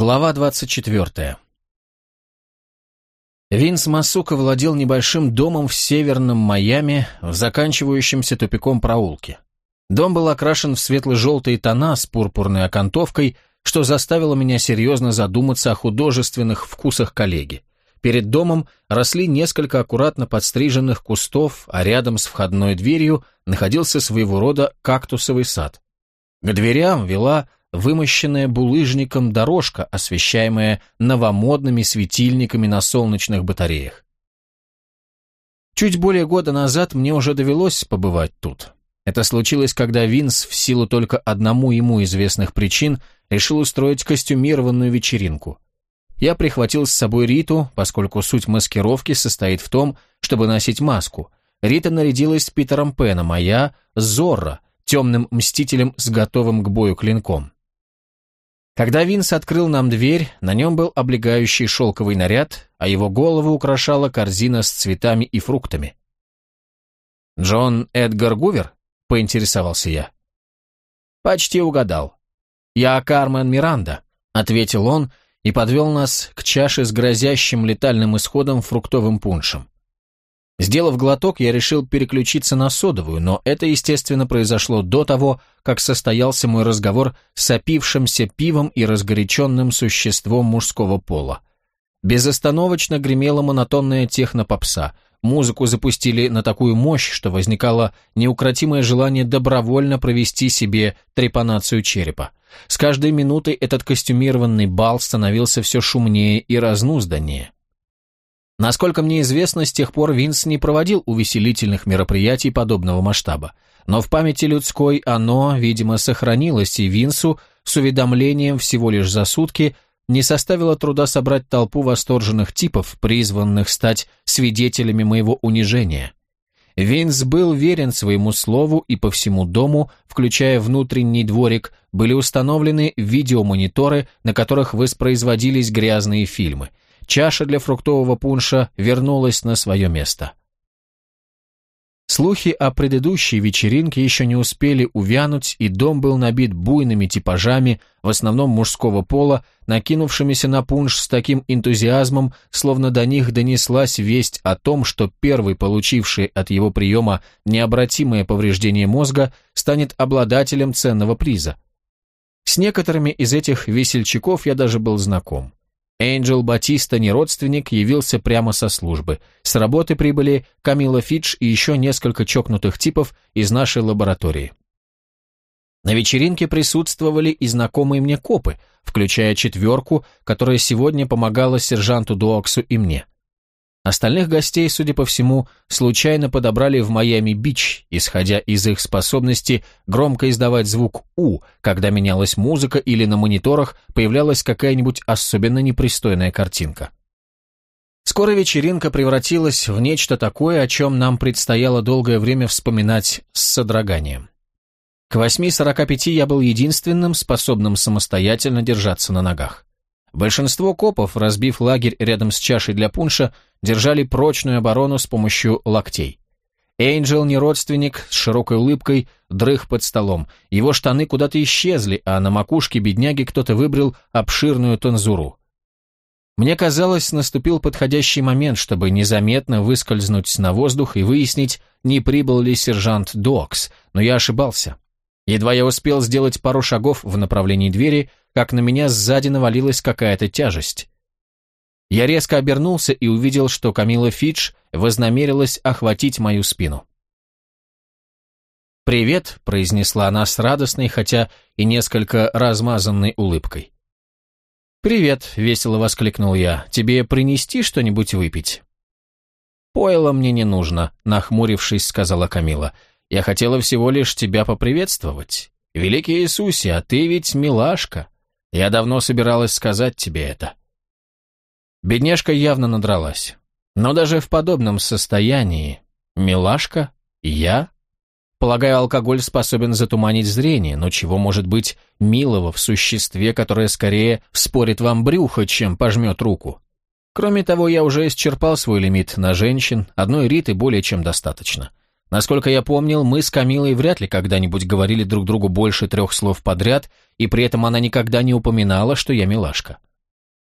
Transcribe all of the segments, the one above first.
Глава 24. Винс Масука владел небольшим домом в северном Майами, в заканчивающемся тупиком проулке. Дом был окрашен в светло-желтые тона с пурпурной окантовкой, что заставило меня серьезно задуматься о художественных вкусах коллеги. Перед домом росли несколько аккуратно подстриженных кустов, а рядом с входной дверью находился своего рода кактусовый сад. К дверям вела вымощенная булыжником дорожка, освещаемая новомодными светильниками на солнечных батареях. Чуть более года назад мне уже довелось побывать тут. Это случилось, когда Винс, в силу только одному ему известных причин, решил устроить костюмированную вечеринку. Я прихватил с собой Риту, поскольку суть маскировки состоит в том, чтобы носить маску. Рита нарядилась Питером Пеном, а я — Зорро, темным мстителем с готовым к бою клинком. Когда Винс открыл нам дверь, на нем был облегающий шелковый наряд, а его голову украшала корзина с цветами и фруктами. «Джон Эдгар Гувер?» — поинтересовался я. «Почти угадал. Я Кармен Миранда», — ответил он и подвел нас к чаше с грозящим летальным исходом фруктовым пуншем. Сделав глоток, я решил переключиться на содовую, но это, естественно, произошло до того, как состоялся мой разговор с опившимся пивом и разгоряченным существом мужского пола. Безостановочно гремела монотонная технопопса. Музыку запустили на такую мощь, что возникало неукротимое желание добровольно провести себе трепанацию черепа. С каждой минутой этот костюмированный бал становился все шумнее и разнузданнее. Насколько мне известно, с тех пор Винс не проводил увеселительных мероприятий подобного масштаба. Но в памяти людской оно, видимо, сохранилось, и Винсу с уведомлением всего лишь за сутки не составило труда собрать толпу восторженных типов, призванных стать свидетелями моего унижения. Винс был верен своему слову, и по всему дому, включая внутренний дворик, были установлены видеомониторы, на которых воспроизводились грязные фильмы – чаша для фруктового пунша вернулась на свое место. Слухи о предыдущей вечеринке еще не успели увянуть, и дом был набит буйными типажами, в основном мужского пола, накинувшимися на пунш с таким энтузиазмом, словно до них донеслась весть о том, что первый, получивший от его приема необратимое повреждение мозга, станет обладателем ценного приза. С некоторыми из этих весельчаков я даже был знаком. Энджел Батиста, не родственник, явился прямо со службы. С работы прибыли Камила Фидж и еще несколько чокнутых типов из нашей лаборатории. На вечеринке присутствовали и знакомые мне копы, включая четверку, которая сегодня помогала сержанту Дуоксу и мне. Остальных гостей, судя по всему, случайно подобрали в Майами-Бич, исходя из их способности громко издавать звук «У», когда менялась музыка или на мониторах появлялась какая-нибудь особенно непристойная картинка. Скоро вечеринка превратилась в нечто такое, о чем нам предстояло долгое время вспоминать с содроганием. К 8.45 я был единственным, способным самостоятельно держаться на ногах. Большинство копов, разбив лагерь рядом с чашей для пунша, держали прочную оборону с помощью локтей. Эйнджел, не родственник, с широкой улыбкой, дрых под столом. Его штаны куда-то исчезли, а на макушке бедняги кто-то выбрил обширную тонзуру. Мне казалось, наступил подходящий момент, чтобы незаметно выскользнуть на воздух и выяснить, не прибыл ли сержант Докс, но я ошибался. Едва я успел сделать пару шагов в направлении двери, как на меня сзади навалилась какая-то тяжесть. Я резко обернулся и увидел, что Камила Фидж вознамерилась охватить мою спину. «Привет», — произнесла она с радостной, хотя и несколько размазанной улыбкой. «Привет», — весело воскликнул я. «Тебе принести что-нибудь выпить?» «Пойло мне не нужно», — нахмурившись, сказала Камила. «Я хотела всего лишь тебя поприветствовать. Великий Иисусе, а ты ведь милашка. Я давно собиралась сказать тебе это». Бедняжка явно надралась. Но даже в подобном состоянии... Милашка? Я? Полагаю, алкоголь способен затуманить зрение, но чего может быть милого в существе, которое скорее вспорит вам брюхо, чем пожмет руку? Кроме того, я уже исчерпал свой лимит на женщин, одной Риты более чем достаточно. Насколько я помнил, мы с Камилой вряд ли когда-нибудь говорили друг другу больше трех слов подряд, и при этом она никогда не упоминала, что я милашка.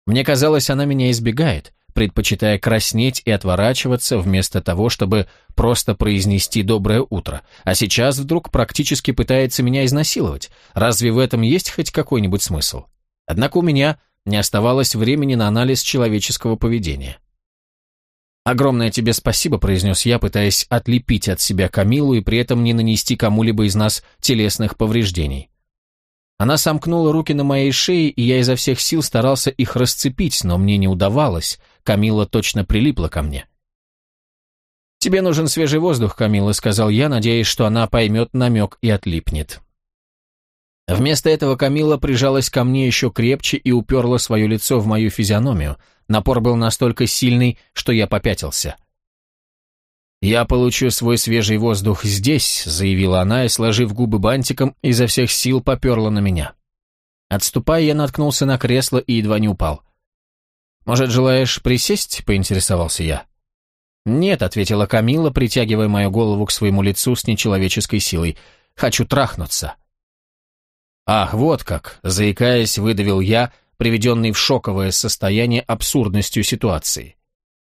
Мне казалось, она меня избегает, предпочитая краснеть и отворачиваться вместо того, чтобы просто произнести «доброе утро», а сейчас вдруг практически пытается меня изнасиловать. Разве в этом есть хоть какой-нибудь смысл? Однако у меня не оставалось времени на анализ человеческого поведения. «Огромное тебе спасибо», — произнес я, пытаясь отлепить от себя Камилу и при этом не нанести кому-либо из нас телесных повреждений. Она сомкнула руки на моей шее, и я изо всех сил старался их расцепить, но мне не удавалось. Камила точно прилипла ко мне. «Тебе нужен свежий воздух, Камила», — сказал я, надеясь, что она поймет намек и отлипнет. Вместо этого Камила прижалась ко мне еще крепче и уперла свое лицо в мою физиономию. Напор был настолько сильный, что я попятился. «Я получу свой свежий воздух здесь», — заявила она и, сложив губы бантиком, изо всех сил поперла на меня. Отступая, я наткнулся на кресло и едва не упал. «Может, желаешь присесть?» — поинтересовался я. «Нет», — ответила Камила, притягивая мою голову к своему лицу с нечеловеческой силой. «Хочу трахнуться». «Ах, вот как!» — заикаясь, выдавил я, приведенный в шоковое состояние абсурдностью ситуации.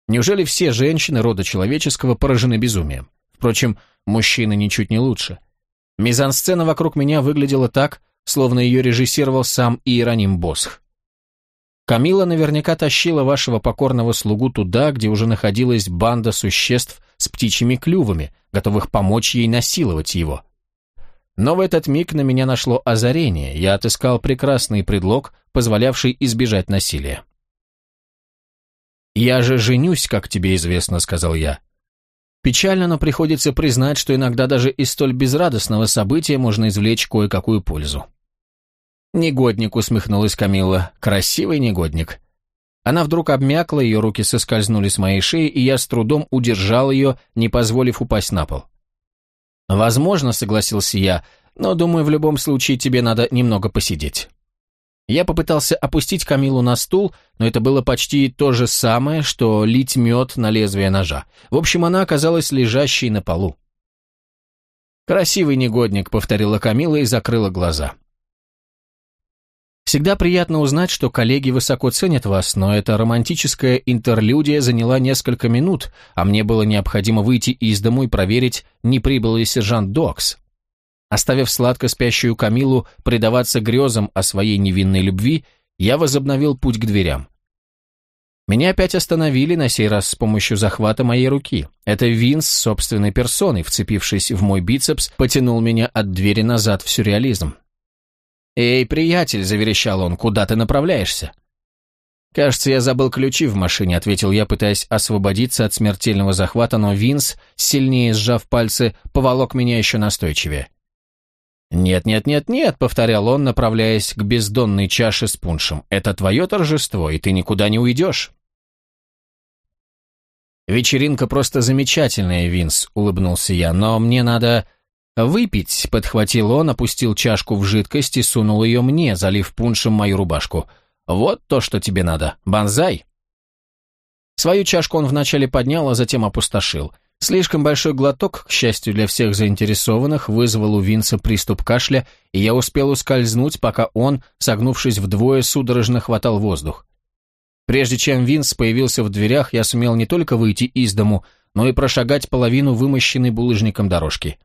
Неужели все женщины рода человеческого поражены безумием? Впрочем, мужчины ничуть не лучше. Мизансцена вокруг меня выглядела так, словно ее режиссировал сам Иероним Босх. Камила наверняка тащила вашего покорного слугу туда, где уже находилась банда существ с птичьими клювами, готовых помочь ей насиловать его. Но в этот миг на меня нашло озарение, я отыскал прекрасный предлог, позволявший избежать насилия. «Я же женюсь, как тебе известно», — сказал я. Печально, но приходится признать, что иногда даже из столь безрадостного события можно извлечь кое-какую пользу. «Негодник», — усмехнулась Камилла, — «красивый негодник». Она вдруг обмякла, ее руки соскользнули с моей шеи, и я с трудом удержал ее, не позволив упасть на пол. «Возможно», — согласился я, — «но, думаю, в любом случае тебе надо немного посидеть». Я попытался опустить Камилу на стул, но это было почти то же самое, что лить мед на лезвие ножа. В общем, она оказалась лежащей на полу. «Красивый негодник», — повторила Камила и закрыла глаза. Всегда приятно узнать, что коллеги высоко ценят вас, но эта романтическая интерлюдия заняла несколько минут, а мне было необходимо выйти из дому и проверить, не прибыл ли сержант Докс. Оставив сладко спящую Камилу предаваться грезам о своей невинной любви, я возобновил путь к дверям. Меня опять остановили, на сей раз с помощью захвата моей руки. Это Винс собственной персоной, вцепившись в мой бицепс, потянул меня от двери назад в сюрреализм. «Эй, приятель», — заверещал он, — «куда ты направляешься?» «Кажется, я забыл ключи в машине», — ответил я, пытаясь освободиться от смертельного захвата, но Винс, сильнее сжав пальцы, поволок меня еще настойчивее. «Нет, нет, нет, нет», — повторял он, направляясь к бездонной чаше с пуншем. «Это твое торжество, и ты никуда не уйдешь». «Вечеринка просто замечательная, Винс», — улыбнулся я, «но мне надо...» «Выпить», — подхватил он, опустил чашку в жидкость и сунул ее мне, залив пуншем мою рубашку. «Вот то, что тебе надо. Банзай!» Свою чашку он вначале поднял, а затем опустошил. Слишком большой глоток, к счастью для всех заинтересованных, вызвал у Винса приступ кашля, и я успел ускользнуть, пока он, согнувшись вдвое, судорожно хватал воздух. Прежде чем Винс появился в дверях, я сумел не только выйти из дому, но и прошагать половину вымощенной булыжником дорожки.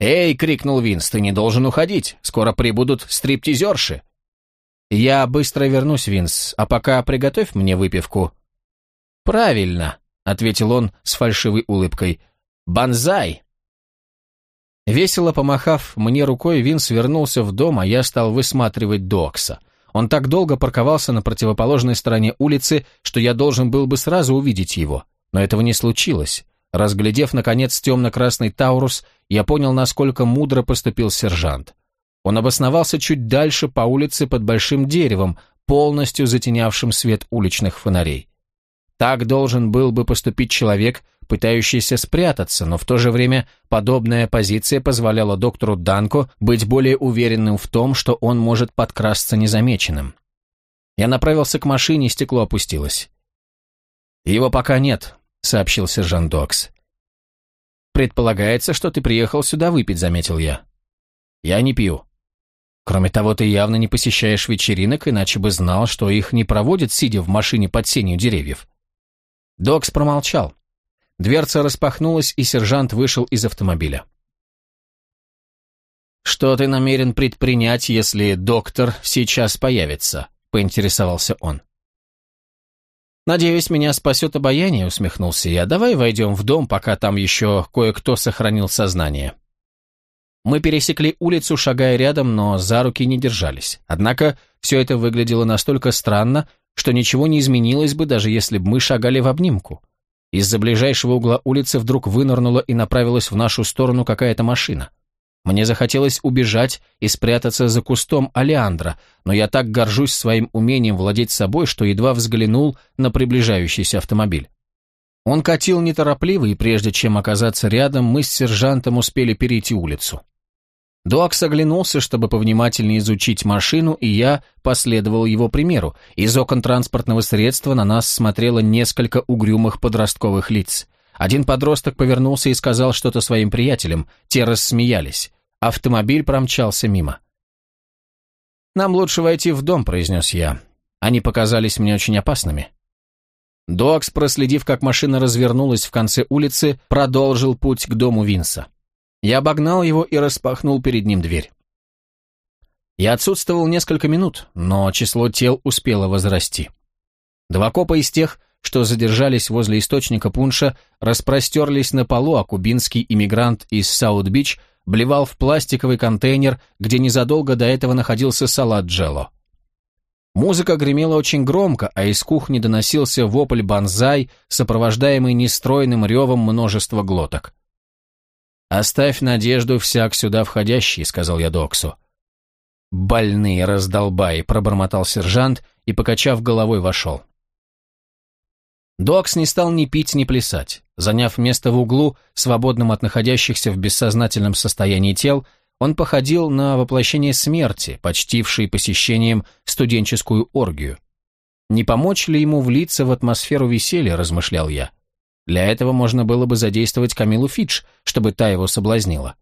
«Эй!» — крикнул Винс, — «ты не должен уходить, скоро прибудут стриптизерши». «Я быстро вернусь, Винс, а пока приготовь мне выпивку». «Правильно», — ответил он с фальшивой улыбкой. «Бонзай!» Весело помахав мне рукой, Винс вернулся в дом, а я стал высматривать Докса. Он так долго парковался на противоположной стороне улицы, что я должен был бы сразу увидеть его. Но этого не случилось. Разглядев, наконец, темно-красный Таурус, я понял, насколько мудро поступил сержант. Он обосновался чуть дальше по улице под большим деревом, полностью затенявшим свет уличных фонарей. Так должен был бы поступить человек, пытающийся спрятаться, но в то же время подобная позиция позволяла доктору Данко быть более уверенным в том, что он может подкрасться незамеченным. Я направился к машине, стекло опустилось. «Его пока нет», сообщил сержант Докс. «Предполагается, что ты приехал сюда выпить», — заметил я. «Я не пью». Кроме того, ты явно не посещаешь вечеринок, иначе бы знал, что их не проводят, сидя в машине под сенью деревьев. Докс промолчал. Дверца распахнулась, и сержант вышел из автомобиля. «Что ты намерен предпринять, если доктор сейчас появится?» — поинтересовался он. «Надеюсь, меня спасет обаяние», — усмехнулся я. «Давай войдем в дом, пока там еще кое-кто сохранил сознание». Мы пересекли улицу, шагая рядом, но за руки не держались. Однако все это выглядело настолько странно, что ничего не изменилось бы, даже если бы мы шагали в обнимку. Из-за ближайшего угла улицы вдруг вынырнула и направилась в нашу сторону какая-то машина. Мне захотелось убежать и спрятаться за кустом алиандра, но я так горжусь своим умением владеть собой, что едва взглянул на приближающийся автомобиль. Он катил неторопливо, и прежде чем оказаться рядом, мы с сержантом успели перейти улицу. Дуакс оглянулся, чтобы повнимательнее изучить машину, и я последовал его примеру. Из окон транспортного средства на нас смотрело несколько угрюмых подростковых лиц. Один подросток повернулся и сказал что-то своим приятелям, те рассмеялись. Автомобиль промчался мимо. «Нам лучше войти в дом», — произнес я. Они показались мне очень опасными. Дуакс, проследив, как машина развернулась в конце улицы, продолжил путь к дому Винса. Я обогнал его и распахнул перед ним дверь. Я отсутствовал несколько минут, но число тел успело возрасти. Два копа из тех, что задержались возле источника пунша, распростерлись на полу, а кубинский иммигрант из Саут-Бич блевал в пластиковый контейнер, где незадолго до этого находился салат джелло. Музыка гремела очень громко, а из кухни доносился вопль банзай, сопровождаемый нестройным ревом множества глоток. «Оставь надежду всяк сюда входящий», — сказал я Доксу. «Больные раздолбай», — пробормотал сержант и, покачав головой, вошел. Докс не стал ни пить, ни плясать. Заняв место в углу, свободным от находящихся в бессознательном состоянии тел, он походил на воплощение смерти, почтивший посещением студенческую оргию. Не помочь ли ему влиться в атмосферу веселья, размышлял я. Для этого можно было бы задействовать Камилу Фидж, чтобы та его соблазнила.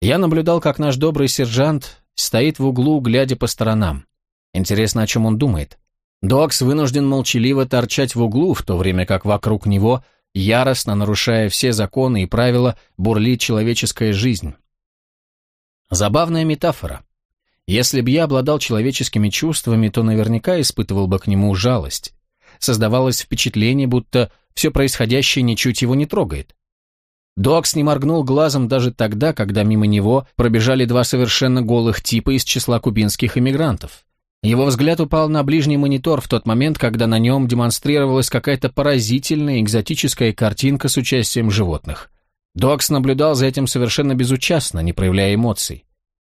Я наблюдал, как наш добрый сержант стоит в углу, глядя по сторонам. Интересно, о чем он думает. Докс вынужден молчаливо торчать в углу, в то время как вокруг него, яростно нарушая все законы и правила, бурлит человеческая жизнь. Забавная метафора. Если б я обладал человеческими чувствами, то наверняка испытывал бы к нему жалость. Создавалось впечатление, будто все происходящее ничуть его не трогает. Докс не моргнул глазом даже тогда, когда мимо него пробежали два совершенно голых типа из числа кубинских иммигрантов. Его взгляд упал на ближний монитор в тот момент, когда на нем демонстрировалась какая-то поразительная экзотическая картинка с участием животных. Докс наблюдал за этим совершенно безучастно, не проявляя эмоций.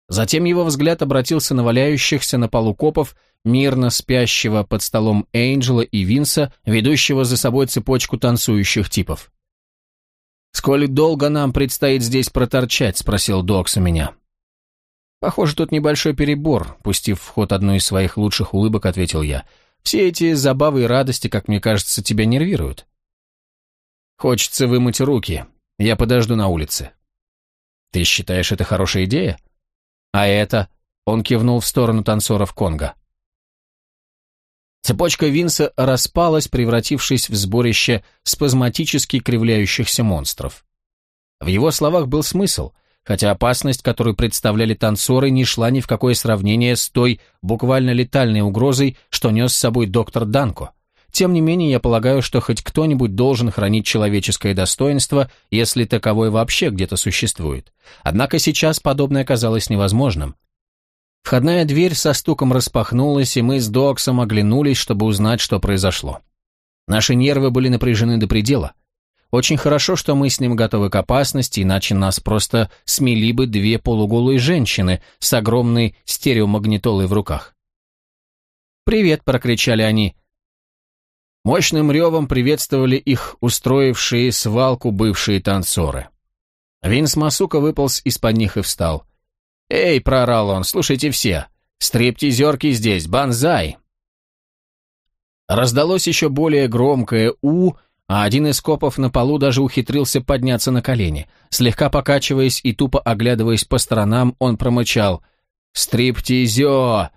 Затем его взгляд обратился на валяющихся на полу копов мирно спящего под столом Эйнджела и Винса, ведущего за собой цепочку танцующих типов. «Сколь долго нам предстоит здесь проторчать?» — спросил Докс у меня. «Похоже, тут небольшой перебор», — пустив в ход одну из своих лучших улыбок, ответил я. «Все эти забавы и радости, как мне кажется, тебя нервируют». «Хочется вымыть руки. Я подожду на улице». «Ты считаешь, это хорошая идея?» «А это?» — он кивнул в сторону танцоров Конго. Цепочка Винса распалась, превратившись в сборище спазматически кривляющихся монстров. В его словах был смысл, хотя опасность, которую представляли танцоры, не шла ни в какое сравнение с той буквально летальной угрозой, что нес с собой доктор Данко. Тем не менее, я полагаю, что хоть кто-нибудь должен хранить человеческое достоинство, если таковое вообще где-то существует. Однако сейчас подобное казалось невозможным. Входная дверь со стуком распахнулась, и мы с Доксом оглянулись, чтобы узнать, что произошло. Наши нервы были напряжены до предела. Очень хорошо, что мы с ним готовы к опасности, иначе нас просто смели бы две полуголые женщины с огромной стереомагнитолой в руках. «Привет!» — прокричали они. Мощным ревом приветствовали их устроившие свалку бывшие танцоры. Винс Масука выполз из-под них и встал. «Эй!» — проорал он, — «слушайте все! Стриптизерки здесь, банзай!» Раздалось еще более громкое «у», а один из копов на полу даже ухитрился подняться на колени. Слегка покачиваясь и тупо оглядываясь по сторонам, он промычал «Стриптизё!»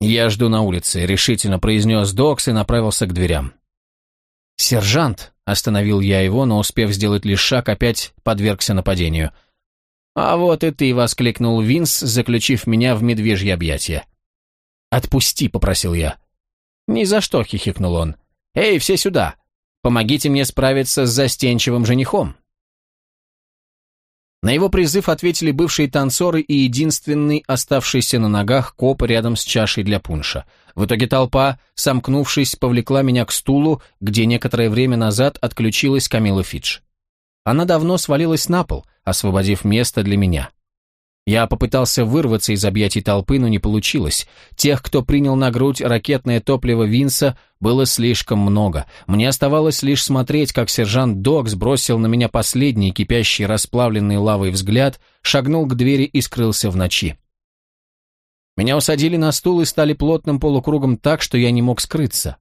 «Я жду на улице», — решительно произнес Докс и направился к дверям. «Сержант!» — остановил я его, но, успев сделать лишь шаг, опять подвергся нападению. «А вот и ты!» — воскликнул Винс, заключив меня в медвежье объятия. «Отпусти!» — попросил я. «Ни за что!» — хихикнул он. «Эй, все сюда! Помогите мне справиться с застенчивым женихом!» На его призыв ответили бывшие танцоры и единственный оставшийся на ногах коп рядом с чашей для пунша. В итоге толпа, сомкнувшись, повлекла меня к стулу, где некоторое время назад отключилась Камила Фидж. Она давно свалилась на пол, освободив место для меня. Я попытался вырваться из объятий толпы, но не получилось. Тех, кто принял на грудь ракетное топливо Винса, было слишком много. Мне оставалось лишь смотреть, как сержант Док сбросил на меня последний кипящий расплавленный лавой взгляд, шагнул к двери и скрылся в ночи. Меня усадили на стул и стали плотным полукругом так, что я не мог скрыться.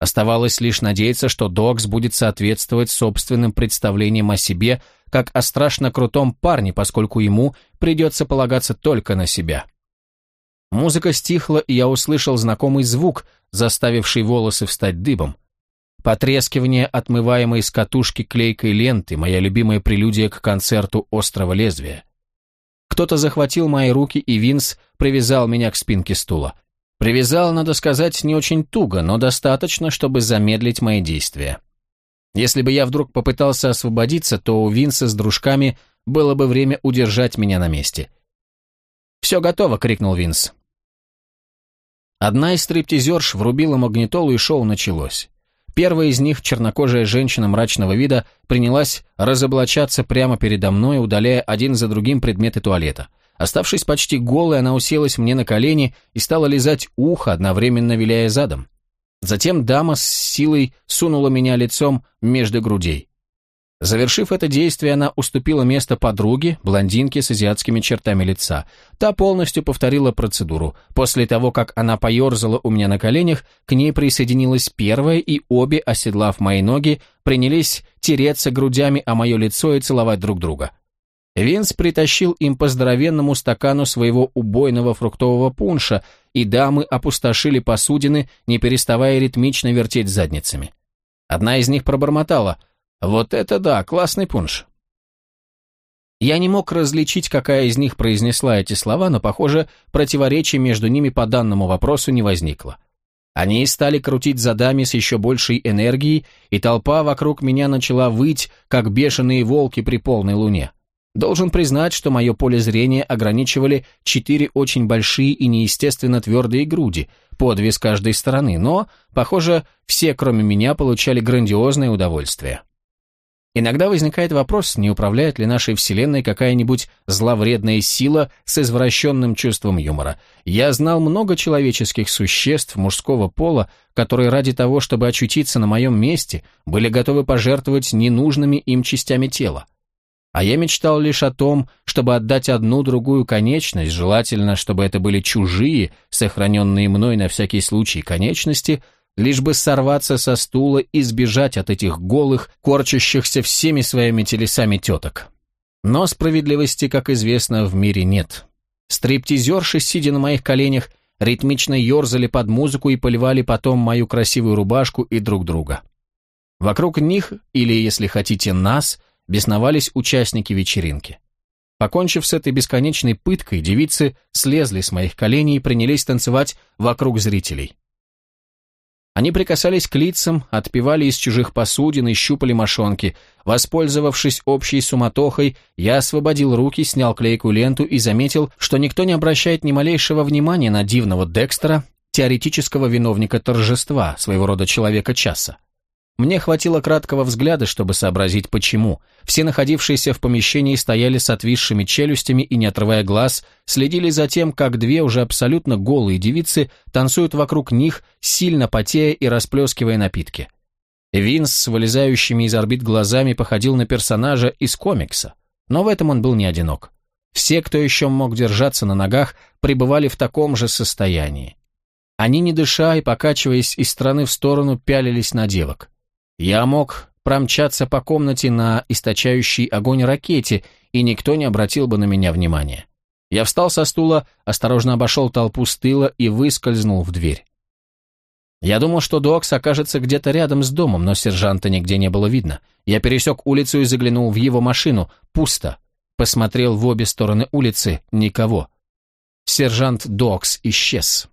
Оставалось лишь надеяться, что Докс будет соответствовать собственным представлениям о себе, как о страшно крутом парне, поскольку ему придется полагаться только на себя. Музыка стихла, и я услышал знакомый звук, заставивший волосы встать дыбом. Потрескивание отмываемой с катушки клейкой ленты, моя любимая прелюдия к концерту «Острого лезвия». Кто-то захватил мои руки, и Винс привязал меня к спинке стула. Привязал, надо сказать, не очень туго, но достаточно, чтобы замедлить мои действия. Если бы я вдруг попытался освободиться, то у Винса с дружками было бы время удержать меня на месте. «Все готово!» — крикнул Винс. Одна из стриптизерш врубила магнитолу, и шоу началось. Первая из них, чернокожая женщина мрачного вида, принялась разоблачаться прямо передо мной, удаляя один за другим предметы туалета. Оставшись почти голой, она уселась мне на колени и стала лизать ухо, одновременно виляя задом. Затем дама с силой сунула меня лицом между грудей. Завершив это действие, она уступила место подруге, блондинке с азиатскими чертами лица. Та полностью повторила процедуру. После того, как она поерзала у меня на коленях, к ней присоединилась первая, и обе, оседлав мои ноги, принялись тереться грудями о мое лицо и целовать друг друга. Винс притащил им по здоровенному стакану своего убойного фруктового пунша, и дамы опустошили посудины, не переставая ритмично вертеть задницами. Одна из них пробормотала «Вот это да, классный пунш». Я не мог различить, какая из них произнесла эти слова, но, похоже, противоречия между ними по данному вопросу не возникло. Они стали крутить задами с еще большей энергией, и толпа вокруг меня начала выть, как бешеные волки при полной луне. Должен признать, что мое поле зрения ограничивали четыре очень большие и неестественно твердые груди, по две с каждой стороны, но, похоже, все, кроме меня, получали грандиозное удовольствие. Иногда возникает вопрос, не управляет ли нашей Вселенной какая-нибудь зловредная сила с извращенным чувством юмора. Я знал много человеческих существ мужского пола, которые ради того, чтобы очутиться на моем месте, были готовы пожертвовать ненужными им частями тела. А я мечтал лишь о том, чтобы отдать одну-другую конечность, желательно, чтобы это были чужие, сохраненные мной на всякий случай конечности, лишь бы сорваться со стула и сбежать от этих голых, корчащихся всеми своими телесами теток. Но справедливости, как известно, в мире нет. Стриптизерши, сидя на моих коленях, ритмично ерзали под музыку и поливали потом мою красивую рубашку и друг друга. Вокруг них, или, если хотите, нас – бесновались участники вечеринки. Покончив с этой бесконечной пыткой, девицы слезли с моих коленей и принялись танцевать вокруг зрителей. Они прикасались к лицам, отпивали из чужих посудин и щупали мошонки. Воспользовавшись общей суматохой, я освободил руки, снял клейкую ленту и заметил, что никто не обращает ни малейшего внимания на дивного Декстера, теоретического виновника торжества, своего рода человека часа. Мне хватило краткого взгляда, чтобы сообразить, почему. Все находившиеся в помещении стояли с отвисшими челюстями и, не отрывая глаз, следили за тем, как две уже абсолютно голые девицы танцуют вокруг них, сильно потея и расплескивая напитки. Винс с вылезающими из орбит глазами походил на персонажа из комикса, но в этом он был не одинок. Все, кто еще мог держаться на ногах, пребывали в таком же состоянии. Они, не дыша и покачиваясь из стороны в сторону, пялились на девок. Я мог промчаться по комнате на источающий огонь ракете, и никто не обратил бы на меня внимания. Я встал со стула, осторожно обошел толпу с тыла и выскользнул в дверь. Я думал, что Докс окажется где-то рядом с домом, но сержанта нигде не было видно. Я пересек улицу и заглянул в его машину. Пусто. Посмотрел в обе стороны улицы. Никого. Сержант Докс исчез.